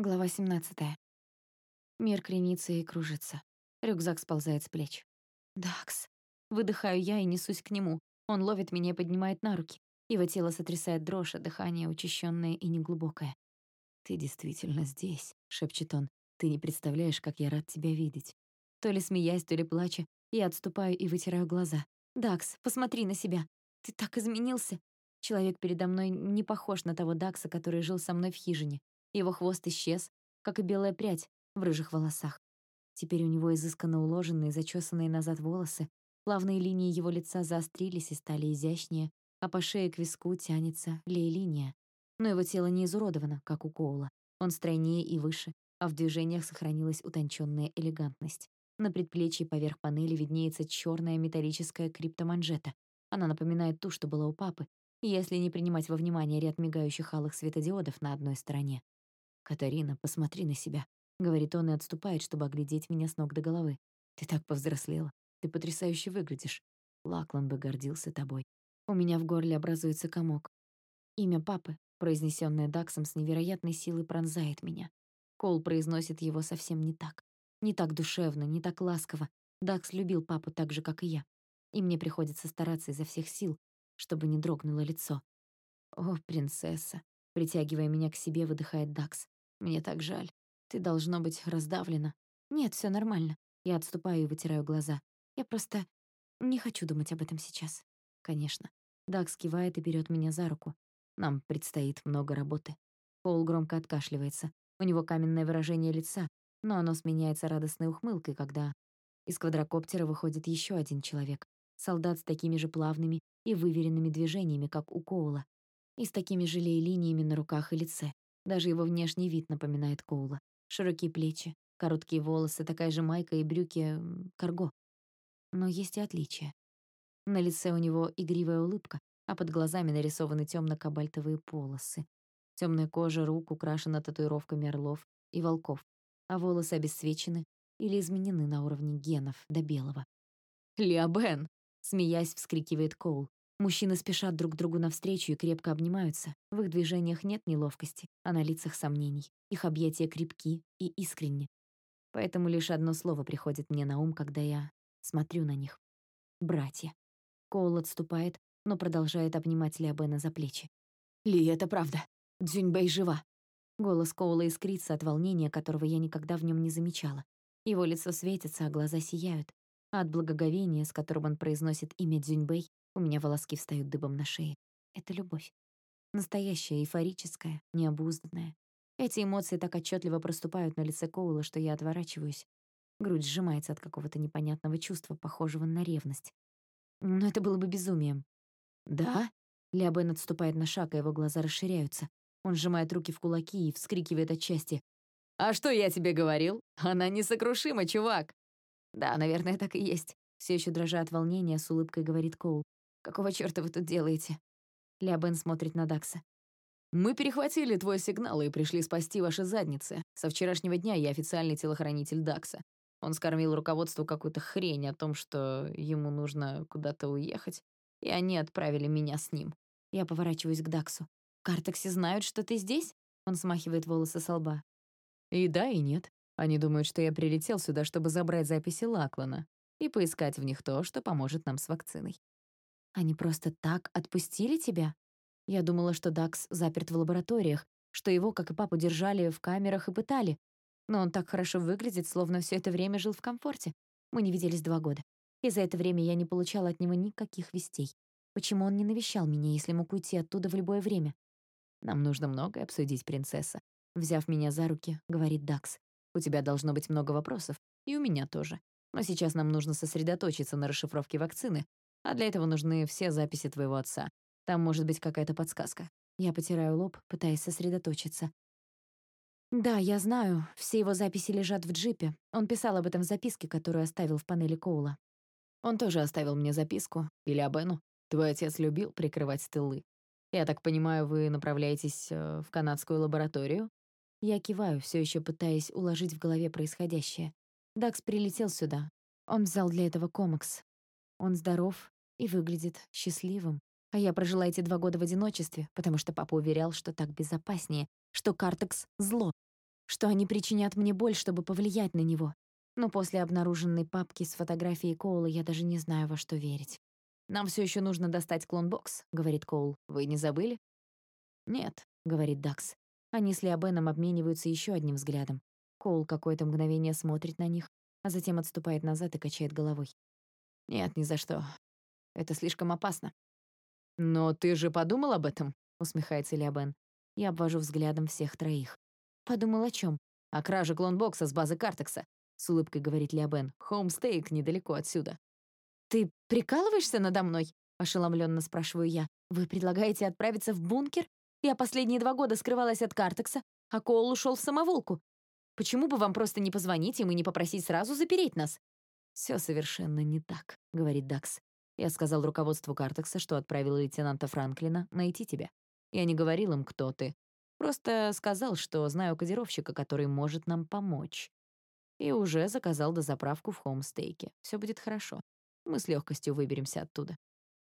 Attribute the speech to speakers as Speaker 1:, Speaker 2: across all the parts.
Speaker 1: Глава 17. Мир кренится и кружится. Рюкзак сползает с плеч. «Дакс». Выдыхаю я и несусь к нему. Он ловит меня и поднимает на руки. Его тело сотрясает дрожь, а дыхание учащенное и неглубокое.
Speaker 2: «Ты действительно здесь», — шепчет он. «Ты не представляешь, как я рад тебя видеть».
Speaker 1: То ли смеясь, то ли плача, я отступаю и вытираю глаза. «Дакс, посмотри на себя. Ты так изменился». Человек передо мной не похож на того Дакса, который жил со мной в хижине. Его хвост исчез, как и белая прядь в рыжих волосах. Теперь у него изысканно уложенные, зачесанные назад волосы, плавные линии его лица заострились и стали изящнее, а по шее к виску тянется лей-линия. Но его тело не изуродовано, как у Коула. Он стройнее и выше, а в движениях сохранилась утонченная элегантность. На предплечье поверх панели виднеется черная металлическая криптоманжета. Она напоминает ту, что была у папы, если не принимать во внимание ряд мигающих алых светодиодов на одной стороне.
Speaker 2: «Катарина, посмотри на себя», — говорит он и отступает, чтобы оглядеть меня с ног до головы. «Ты так повзрослела. Ты потрясающе выглядишь. Лаклан бы гордился тобой».
Speaker 1: У меня в горле образуется комок. Имя папы, произнесённое Даксом с невероятной силой, пронзает меня. Кол произносит его совсем не так. Не так душевно, не так ласково. Дакс любил папу так же, как и я. И мне приходится стараться изо всех сил, чтобы не дрогнуло лицо. «О, принцесса!» Притягивая меня к себе, выдыхает Дакс. Мне так жаль. Ты должно быть раздавлена. Нет, все нормально. Я отступаю и вытираю глаза. Я просто не хочу думать об этом сейчас. Конечно. Дакс кивает и берет меня за руку. Нам предстоит много работы. Пол громко откашливается. У него каменное выражение лица, но оно сменяется радостной ухмылкой, когда из квадрокоптера выходит еще один человек. Солдат с такими же плавными и выверенными движениями, как у Коула, и с такими же линиями на руках и лице. Даже его внешний вид напоминает Коула. Широкие плечи, короткие волосы, такая же майка и брюки карго. Но есть и отличия. На лице у него игривая улыбка, а под глазами нарисованы темно-кабальтовые полосы. Темная кожа рук украшена татуировками орлов и волков, а волосы обесцвечены или изменены на уровне генов до белого. «Лиабен!» — смеясь, вскрикивает Коул. Мужчины спешат друг другу навстречу и крепко обнимаются. В их движениях нет неловкости, а на лицах сомнений. Их объятия крепки и искренни. Поэтому лишь одно слово приходит мне на ум, когда я смотрю на них. Братья. Коул отступает, но продолжает обнимать Лиабена за плечи. «Ли, это правда. Дзюньбэй жива». Голос Коула искрится от волнения, которого я никогда в нем не замечала. Его лицо светится, а глаза сияют. А от благоговения, с которым он произносит имя Дзюньбэй, у меня волоски встают дыбом на шее. Это любовь. Настоящая, эйфорическая, необузданная. Эти эмоции так отчетливо проступают на лице Коула, что я отворачиваюсь. Грудь сжимается от какого-то непонятного чувства, похожего на ревность. Но это было бы безумием. «Да?» Лябен отступает на шаг, а его глаза расширяются. Он сжимает руки в кулаки и вскрикивает от счастья. «А что я тебе говорил? Она несокрушима, чувак!» «Да, наверное, так и есть», — все еще дрожа от волнения, с улыбкой говорит Коул. Какого чёрта вы тут делаете?» Лябен смотрит на Дакса. «Мы перехватили твой сигнал и пришли спасти ваши задницы. Со вчерашнего дня я официальный телохранитель Дакса. Он скормил руководству какую-то хрень о том, что ему нужно куда-то уехать, и они отправили меня с ним. Я поворачиваюсь к Даксу. «Картекси знают, что ты здесь?» Он смахивает волосы со лба. «И да, и нет. Они думают, что я прилетел сюда, чтобы забрать записи Лаклана и поискать в них то, что поможет нам с вакциной. Они просто так отпустили тебя? Я думала, что Дакс заперт в лабораториях, что его, как и папу, держали в камерах и пытали. Но он так хорошо выглядит, словно все это время жил в комфорте. Мы не виделись два года. И за это время я не получала от него никаких вестей. Почему он не навещал меня, если мог уйти оттуда в любое время? «Нам нужно многое обсудить, принцесса», — взяв меня за руки, говорит Дакс. «У тебя должно быть много вопросов, и у меня тоже. Но сейчас нам нужно сосредоточиться на расшифровке вакцины, а для этого нужны все записи твоего отца. Там может быть какая-то подсказка. Я потираю лоб, пытаясь сосредоточиться. Да, я знаю, все его записи лежат в джипе. Он писал об этом в записке, которую оставил в панели Коула. Он тоже оставил мне записку. Или Абену. Твой отец любил прикрывать тылы. Я так понимаю, вы направляетесь э, в канадскую лабораторию? Я киваю, все еще пытаясь уложить в голове происходящее. Дакс прилетел сюда. Он взял для этого комикс. Он здоров и выглядит счастливым. А я прожила эти два года в одиночестве, потому что папа уверял, что так безопаснее, что Картекс — зло. что они причинят мне боль, чтобы повлиять на него. Но после обнаруженной папки с фотографией Коула я даже не знаю, во что верить. «Нам все еще нужно достать клонбокс», — говорит Коул. «Вы не забыли?» «Нет», — говорит Дакс. Они с Леобеном обмениваются еще одним взглядом. Коул какое-то мгновение смотрит на них, а затем отступает назад и качает головой. «Нет, ни за что. Это слишком опасно». «Но ты же подумал об этом?» — усмехается Леобен. Я обвожу взглядом всех троих. «Подумал о чем? «О краже клонбокса с базы Картекса», — с улыбкой говорит Леобен. «Хоумстейк недалеко отсюда». «Ты прикалываешься надо мной?» — ошеломленно спрашиваю я. «Вы предлагаете отправиться в бункер? Я последние два года скрывалась от Картекса, а Коул ушел в самоволку. Почему бы вам просто не позвонить им и не попросить сразу запереть нас?» «Все совершенно не так», — говорит Дакс. «Я сказал руководству Картекса, что отправил лейтенанта Франклина найти тебя. Я не говорил им, кто ты. Просто сказал, что знаю кодировщика, который может нам помочь. И уже заказал дозаправку в Хоумстейке. Все будет хорошо. Мы с легкостью выберемся оттуда».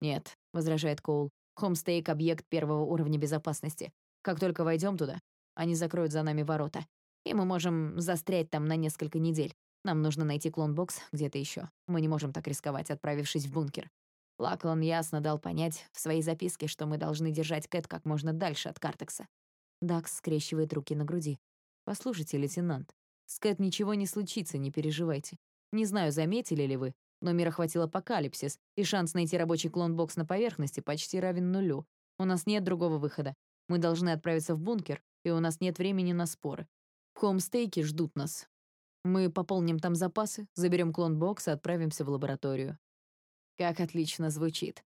Speaker 1: «Нет», — возражает Коул. «Хомстейк — объект первого уровня безопасности. Как только войдем туда, они закроют за нами ворота и мы можем застрять там на несколько недель. Нам нужно найти клонбокс где-то еще. Мы не можем так рисковать, отправившись в бункер. Лаклан ясно дал понять в своей записке, что мы должны держать Кэт как можно дальше от Картекса. Дакс скрещивает руки на груди. «Послушайте, лейтенант, с Кэт ничего не случится, не переживайте. Не знаю, заметили ли вы, но мир охватил апокалипсис, и шанс найти рабочий клонбокс на поверхности почти равен нулю. У нас нет другого выхода. Мы должны отправиться в бункер, и у нас нет времени на споры. Хомстейки ждут нас. Мы пополним там запасы, заберем клон-бокс и отправимся в лабораторию. Как отлично звучит.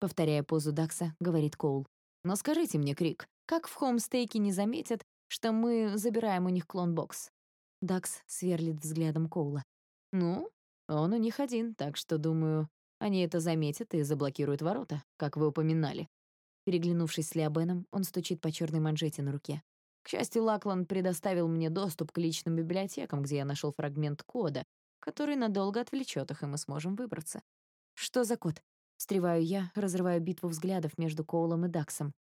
Speaker 1: Повторяя позу Дакса, говорит Коул. Но скажите мне, Крик, как в Хомстейке не заметят, что мы забираем у них клон-бокс? Дакс сверлит взглядом Коула. Ну, он у них один, так что, думаю, они это заметят и заблокируют ворота, как вы упоминали. Переглянувшись с Леобеном, он стучит по черной манжете на руке. К счастью, Лаклан предоставил мне доступ к личным библиотекам, где я нашел фрагмент кода, который надолго отвлечет их, и мы сможем выбраться. Что за код? Встреваю я, разрываю битву взглядов между Коулом и Даксом.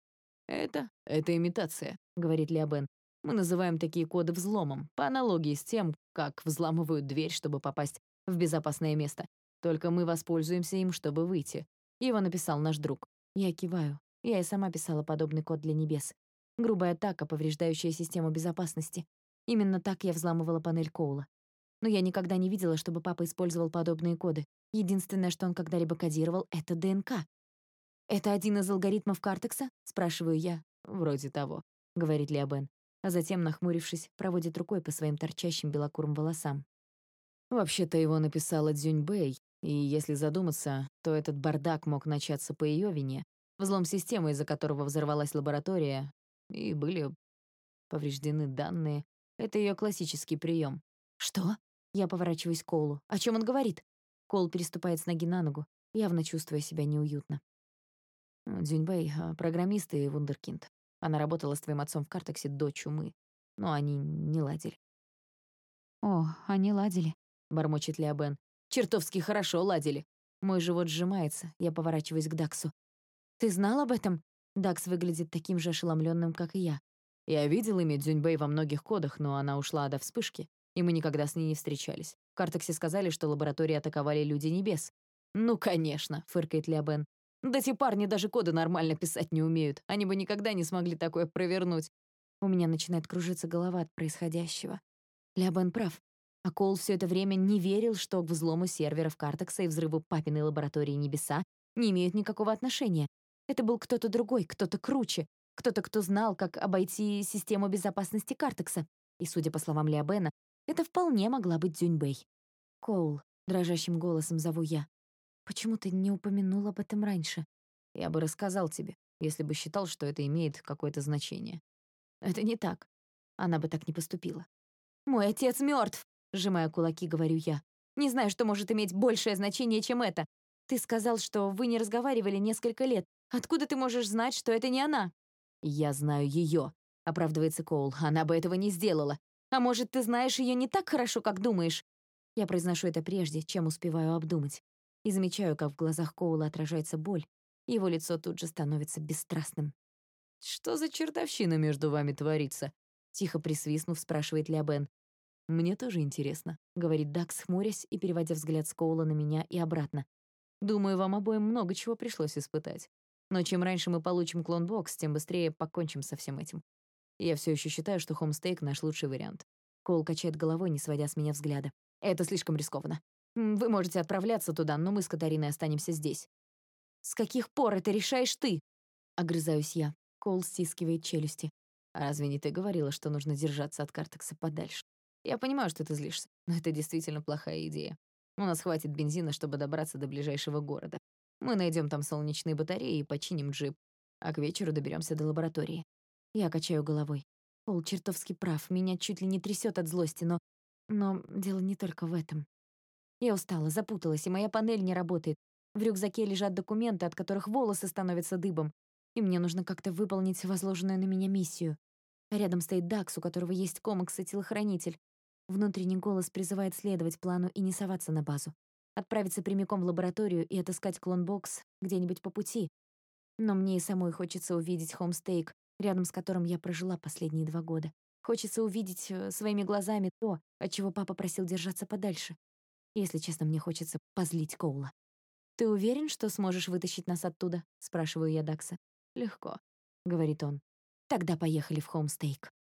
Speaker 1: «Это? Это имитация», — говорит Леобен. «Мы называем такие коды взломом, по аналогии с тем, как взламывают дверь, чтобы попасть в безопасное место. Только мы воспользуемся им, чтобы выйти. Его написал наш друг. Я киваю. Я и сама писала подобный код для небес. Грубая атака, повреждающая систему безопасности. Именно так я взламывала панель Коула. Но я никогда не видела, чтобы папа использовал подобные коды. Единственное, что он когда-либо кодировал, — это ДНК. «Это один из алгоритмов Картекса?» — спрашиваю я. «Вроде того», — говорит Леобен. А затем, нахмурившись, проводит рукой по своим торчащим белокурым волосам. Вообще-то его написала Дзюньбэй, и если задуматься, то этот бардак мог начаться по ее вине. Взлом системы, из-за которого взорвалась лаборатория, и были повреждены данные. Это ее классический прием. «Что?» Я поворачиваюсь к Коулу. «О чем он говорит?» Коул переступает с ноги на ногу, явно чувствуя себя неуютно. «Дзюньбэй — программист и вундеркинд. Она работала с твоим отцом в Картексе до чумы, но они не ладили». «О, они ладили», — бормочет Леобен. «Чертовски хорошо ладили». Мой живот сжимается, я поворачиваюсь к Даксу. «Ты знал об этом?» Дакс выглядит таким же ошеломленным, как и я. Я видел имя Дзюньбэй во многих кодах, но она ушла до вспышки, и мы никогда с ней не встречались. В Картексе сказали, что лаборатории атаковали люди небес. «Ну, конечно», — фыркает Леобен. «Да те парни даже коды нормально писать не умеют. Они бы никогда не смогли такое провернуть». У меня начинает кружиться голова от происходящего. Леобен прав. А Кол все это время не верил, что к взлому серверов Картекса и взрыву папиной лаборатории Небеса не имеют никакого отношения. Это был кто-то другой, кто-то круче, кто-то, кто знал, как обойти систему безопасности Картекса. И, судя по словам Леобена, это вполне могла быть Дзюньбэй. «Коул», — дрожащим голосом зову я. «Почему ты не упомянул об этом раньше?» «Я бы рассказал тебе, если бы считал, что это имеет какое-то значение». «Это не так. Она бы так не поступила». «Мой отец мертв, сжимая кулаки, говорю я. «Не знаю, что может иметь большее значение, чем это. Ты сказал, что вы не разговаривали несколько лет, Откуда ты можешь знать, что это не она?» «Я знаю ее», — оправдывается Коул. «Она бы этого не сделала. А может, ты знаешь ее не так хорошо, как думаешь?» Я произношу это прежде, чем успеваю обдумать. И замечаю, как в глазах Коула отражается боль. Его лицо тут же становится бесстрастным. «Что за чертовщина между вами творится?» Тихо присвистнув, спрашивает Леобен.
Speaker 2: «Мне тоже интересно», — говорит Дакс, хмурясь и переводя взгляд с Коула на меня и обратно. «Думаю, вам обоим много чего пришлось испытать. Но чем раньше мы получим клонбокс, тем быстрее покончим со всем этим. Я все еще считаю, что хомстейк — наш лучший вариант».
Speaker 1: Коул качает головой, не сводя с меня взгляда. «Это слишком рискованно. Вы можете отправляться туда, но мы с Катариной останемся здесь». «С каких пор это решаешь ты?» Огрызаюсь я. Коул стискивает челюсти.
Speaker 2: «А разве не ты говорила, что нужно держаться от Картекса подальше? Я понимаю, что ты злишься, но это действительно плохая идея. У нас хватит бензина, чтобы добраться до ближайшего города. Мы найдем там солнечные батареи и починим джип, а к вечеру доберемся до лаборатории.
Speaker 1: Я качаю головой. Пол чертовски прав, меня чуть ли не трясет от злости, но... Но дело не только в этом. Я устала, запуталась, и моя панель не работает. В рюкзаке лежат документы, от которых волосы становятся дыбом. И мне нужно как-то выполнить возложенную на меня миссию. Рядом стоит Дакс, у которого есть комикс и телохранитель. Внутренний голос призывает следовать плану и не соваться на базу. Отправиться прямиком в лабораторию и отыскать клонбокс где-нибудь по пути. Но мне и самой хочется увидеть Хомстейк, рядом с которым я прожила последние два года. Хочется увидеть э, своими глазами то, от чего папа просил держаться подальше. Если честно, мне хочется позлить Коула. «Ты уверен, что сможешь вытащить нас оттуда?» — спрашиваю я Дакса.
Speaker 2: «Легко», — говорит он.
Speaker 1: «Тогда поехали в Хомстейк».